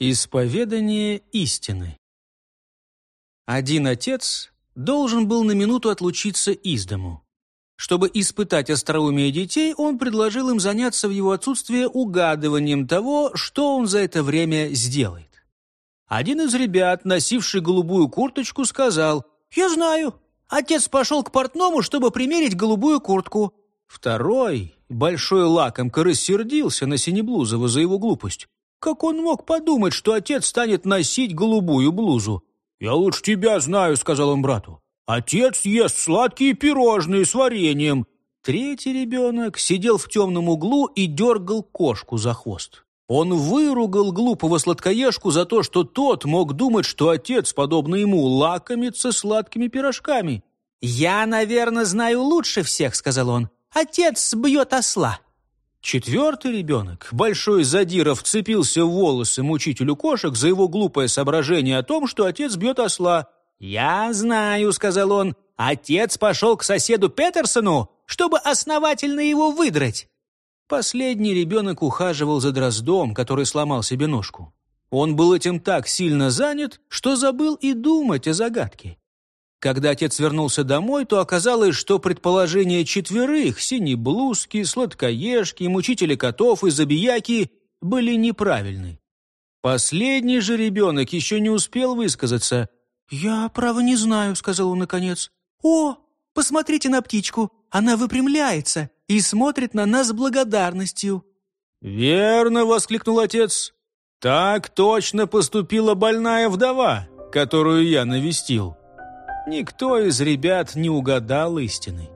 Исповедание истины. Один отец должен был на минуту отлучиться из дому. Чтобы испытать остроумие детей, он предложил им заняться в его отсутствие угадыванием того, что он за это время сделает. Один из ребят, носивший голубую курточку, сказал «Я знаю, отец пошел к портному, чтобы примерить голубую куртку». Второй, большой лакомка, рассердился на Синеблузова за его глупость. Как он мог подумать, что отец станет носить голубую блузу? «Я лучше тебя знаю», — сказал он брату. «Отец ест сладкие пирожные с вареньем». Третий ребенок сидел в темном углу и дергал кошку за хвост. Он выругал глупого сладкоежку за то, что тот мог думать, что отец, подобно ему, лакомится сладкими пирожками. «Я, наверное, знаю лучше всех», — сказал он. «Отец бьет осла». Четвертый ребенок, большой задира, вцепился в волосы мучителю кошек за его глупое соображение о том, что отец бьет осла. «Я знаю», — сказал он, — «отец пошел к соседу Петерсону, чтобы основательно его выдрать». Последний ребенок ухаживал за дроздом, который сломал себе ножку. Он был этим так сильно занят, что забыл и думать о загадке. Когда отец вернулся домой, то оказалось, что предположения четверых – синеблузки, сладкоежки, мучители котов и забияки – были неправильны. Последний же ребенок еще не успел высказаться. «Я, право, не знаю», – сказал он наконец. «О, посмотрите на птичку, она выпрямляется и смотрит на нас с благодарностью». «Верно!» – воскликнул отец. «Так точно поступила больная вдова, которую я навестил». Никто из ребят не угадал истины.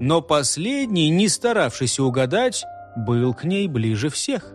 Но последний, не старавшийся угадать, был к ней ближе всех.